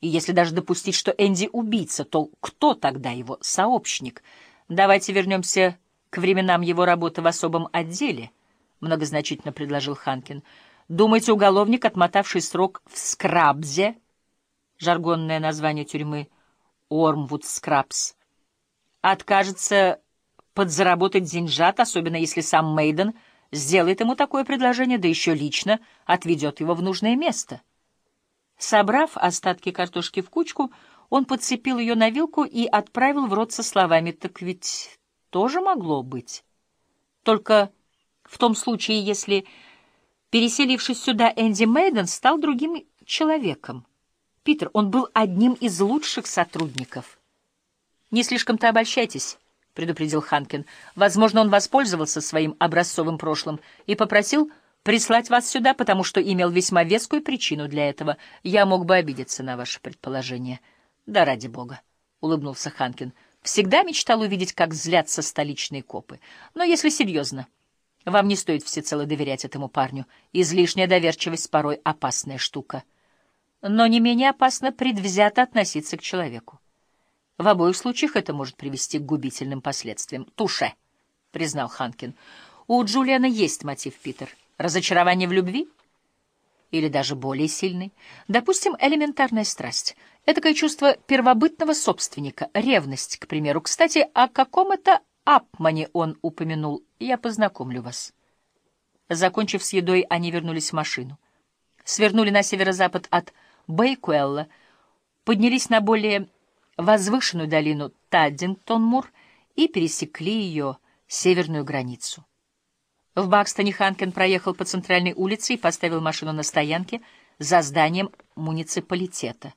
И если даже допустить, что Энди убийца, то кто тогда его сообщник? Давайте вернемся к временам его работы в особом отделе, — многозначительно предложил Ханкин. Думаете, уголовник, отмотавший срок в Скрабзе, жаргонное название тюрьмы Ормвуд Скрабс, откажется подзаработать деньжат, особенно если сам Мейден сделает ему такое предложение, да еще лично отведет его в нужное место? Собрав остатки картошки в кучку, он подцепил ее на вилку и отправил в рот со словами «Так ведь тоже могло быть». Только в том случае, если, переселившись сюда, Энди Мейден стал другим человеком. Питер, он был одним из лучших сотрудников. «Не слишком-то обольщайтесь», — предупредил Ханкин. «Возможно, он воспользовался своим образцовым прошлым и попросил прислать вас сюда, потому что имел весьма вескую причину для этого. Я мог бы обидеться на ваше предположение. Да ради бога, — улыбнулся Ханкин. Всегда мечтал увидеть, как злятся столичные копы. Но если серьезно, вам не стоит всецело доверять этому парню. Излишняя доверчивость порой опасная штука. Но не менее опасно предвзято относиться к человеку. В обоих случаях это может привести к губительным последствиям. «Туше», — признал Ханкин. «У Джулиана есть мотив, Питер». Разочарование в любви? Или даже более сильный? Допустим, элементарная страсть. Этакое чувство первобытного собственника, ревность, к примеру. Кстати, о каком это Апмане он упомянул? Я познакомлю вас. Закончив с едой, они вернулись в машину. Свернули на северо-запад от Бейкуэлла, поднялись на более возвышенную долину Таддингтон-Мур и пересекли ее северную границу. В Бакстоне Ханкен проехал по центральной улице и поставил машину на стоянке за зданием муниципалитета.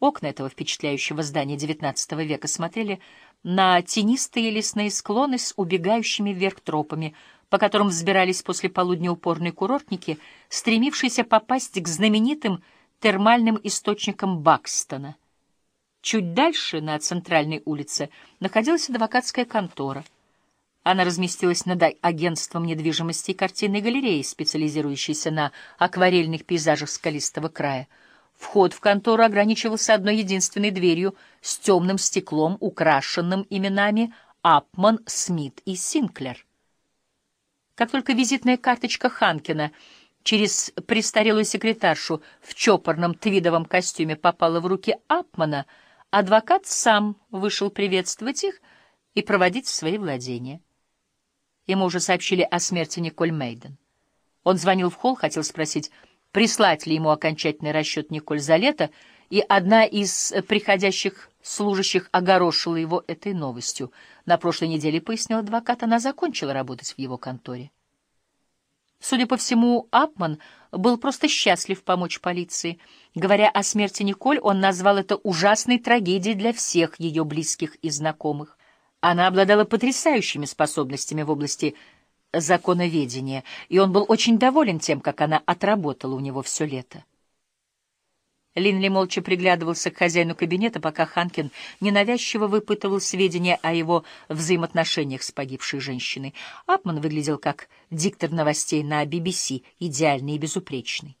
Окна этого впечатляющего здания XIX века смотрели на тенистые лесные склоны с убегающими вверх тропами, по которым взбирались после полудня упорные курортники, стремившиеся попасть к знаменитым термальным источникам Бакстона. Чуть дальше, на центральной улице, находилась адвокатская контора — она разместилась над агентством недвижимости и картинной галереей, специализирующейся на акварельных пейзажах скалистого края. Вход в контору ограничивался одной единственной дверью с темным стеклом, украшенным именами Апман, Смит и Синклер. Как только визитная карточка Ханкина через престарелую секретаршу в чопорном твидовом костюме попала в руки Апмана, адвокат сам вышел приветствовать их и проводить в свои владения. Ему уже сообщили о смерти Николь Мейден. Он звонил в холл, хотел спросить, прислать ли ему окончательный расчет Николь за лето, и одна из приходящих служащих огорошила его этой новостью. На прошлой неделе, пояснил адвокат, она закончила работать в его конторе. Судя по всему, Апман был просто счастлив помочь полиции. Говоря о смерти Николь, он назвал это ужасной трагедией для всех ее близких и знакомых. Она обладала потрясающими способностями в области законоведения, и он был очень доволен тем, как она отработала у него все лето. Линли молча приглядывался к хозяину кабинета, пока Ханкин ненавязчиво выпытывал сведения о его взаимоотношениях с погибшей женщиной. Апман выглядел как диктор новостей на BBC, идеальный и безупречный.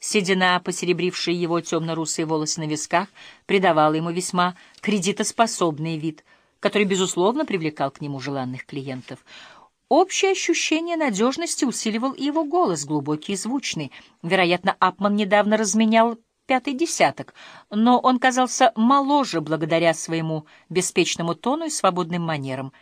Седина, посеребрившая его темно-русые волосы на висках, придавала ему весьма кредитоспособный вид — который, безусловно, привлекал к нему желанных клиентов. Общее ощущение надежности усиливал и его голос, глубокий и звучный. Вероятно, Апман недавно разменял пятый десяток, но он казался моложе благодаря своему беспечному тону и свободным манерам —